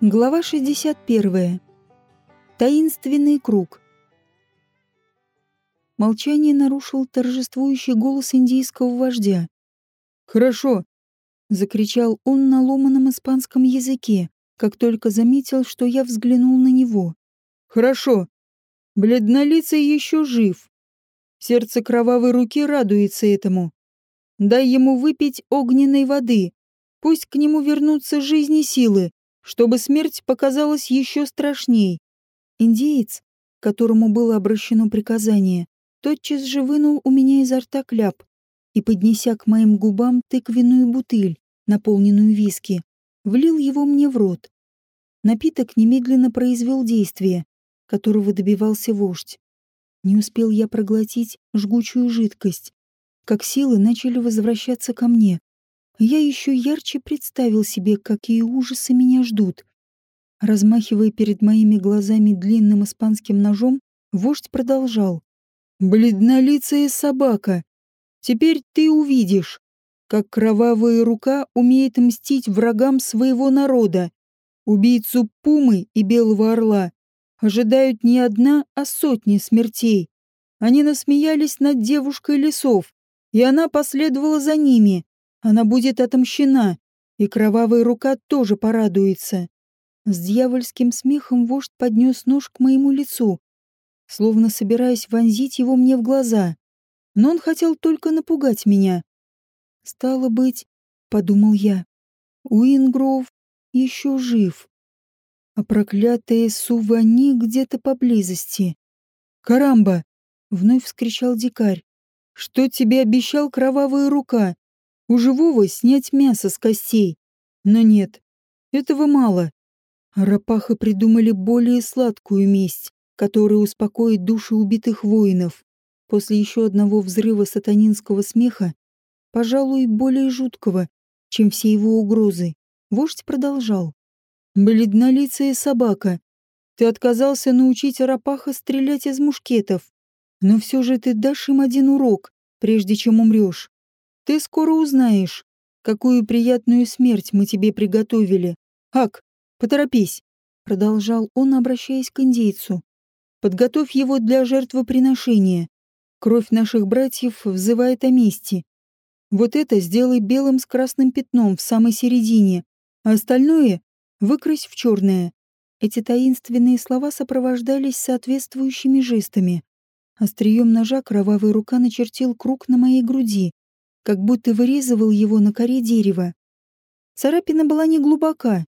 Глава 61. Таинственный круг. Молчание нарушил торжествующий голос индийского вождя. «Хорошо!» — закричал он на ломаном испанском языке, как только заметил, что я взглянул на него. «Хорошо! Бледнолицый еще жив. Сердце кровавой руки радуется этому. Дай ему выпить огненной воды. Пусть к нему вернутся жизни силы, чтобы смерть показалась еще страшней. Индеец, которому было обращено приказание, тотчас же вынул у меня изо рта кляп и, поднеся к моим губам тыквенную бутыль, наполненную виски, влил его мне в рот. Напиток немедленно произвел действие, которого добивался вождь. Не успел я проглотить жгучую жидкость, как силы начали возвращаться ко мне, я еще ярче представил себе, какие ужасы меня ждут. Размахивая перед моими глазами длинным испанским ножом, вождь продолжал. «Бледнолицая собака! Теперь ты увидишь, как кровавая рука умеет мстить врагам своего народа. Убийцу Пумы и Белого Орла ожидают не одна, а сотни смертей. Они насмеялись над девушкой лесов, и она последовала за ними. Она будет отомщена, и кровавая рука тоже порадуется. С дьявольским смехом вождь поднес нож к моему лицу, словно собираясь вонзить его мне в глаза. Но он хотел только напугать меня. «Стало быть», — подумал я, — «Уингров еще жив, а проклятая Сувани где-то поблизости». «Карамба!» — вновь вскричал дикарь. «Что тебе обещал кровавая рука? У живого снять мясо с костей. Но нет, этого мало. Рапахи придумали более сладкую месть, которая успокоит души убитых воинов. После еще одного взрыва сатанинского смеха, пожалуй, более жуткого, чем все его угрозы, вождь продолжал. «Бледнолицая собака, ты отказался научить Рапаха стрелять из мушкетов, но все же ты дашь им один урок, прежде чем умрешь. Ты скоро узнаешь, какую приятную смерть мы тебе приготовили. Ак, поторопись, продолжал он, обращаясь к индейцу. Подготовь его для жертвоприношения. Кровь наших братьев взывает о мести. Вот это сделай белым с красным пятном в самой середине, а остальное выкрась в черное. Эти таинственные слова сопровождались соответствующими жестами. Острием ножа кровавая рука начертил круг на моей груди, как будто вырезывал его на коре дерева. Царапина была не глубока,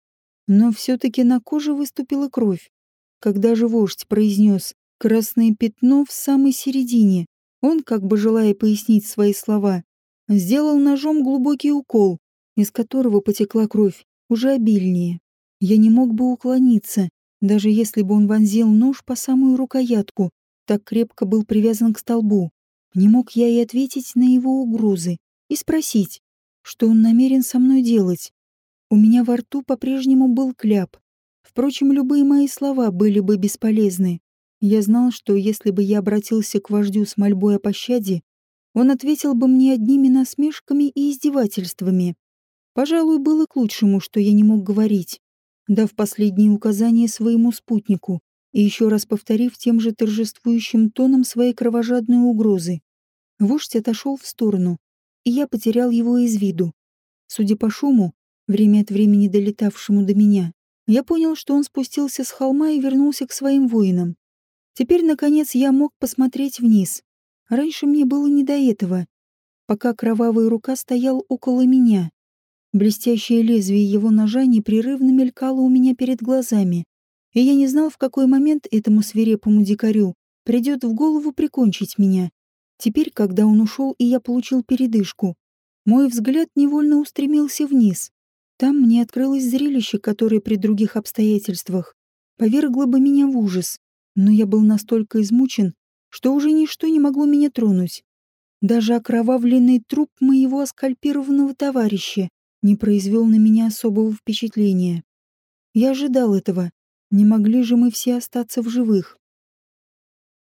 но все-таки на коже выступила кровь. Когда же вождь произнес «красное пятно в самой середине», он, как бы желая пояснить свои слова, сделал ножом глубокий укол, из которого потекла кровь, уже обильнее. Я не мог бы уклониться, даже если бы он вонзил нож по самую рукоятку, так крепко был привязан к столбу. Не мог я и ответить на его угрозы и спросить, что он намерен со мной делать. У меня во рту по-прежнему был кляп. Впрочем, любые мои слова были бы бесполезны. Я знал, что если бы я обратился к вождю с мольбой о пощаде, он ответил бы мне одними насмешками и издевательствами. Пожалуй, было к лучшему, что я не мог говорить, дав последние указания своему спутнику и еще раз повторив тем же торжествующим тоном свои кровожадные угрозы. Вождь отошел в сторону, и я потерял его из виду. Судя по шуму, время от времени долетавшему до меня, я понял, что он спустился с холма и вернулся к своим воинам. Теперь, наконец, я мог посмотреть вниз. Раньше мне было не до этого, пока кровавая рука стоял около меня. Блестящее лезвие его ножа непрерывно мелькало у меня перед глазами, и я не знал, в какой момент этому свирепому дикарю придет в голову прикончить меня. Теперь, когда он ушел и я получил передышку, мой взгляд невольно устремился вниз. Там мне открылось зрелище, которое при других обстоятельствах повергло бы меня в ужас. Но я был настолько измучен, что уже ничто не могло меня тронуть. Даже окровавленный труп моего оскальпированного товарища не произвел на меня особого впечатления. Я ожидал этого. Не могли же мы все остаться в живых.